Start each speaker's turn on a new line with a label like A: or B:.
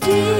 A: deep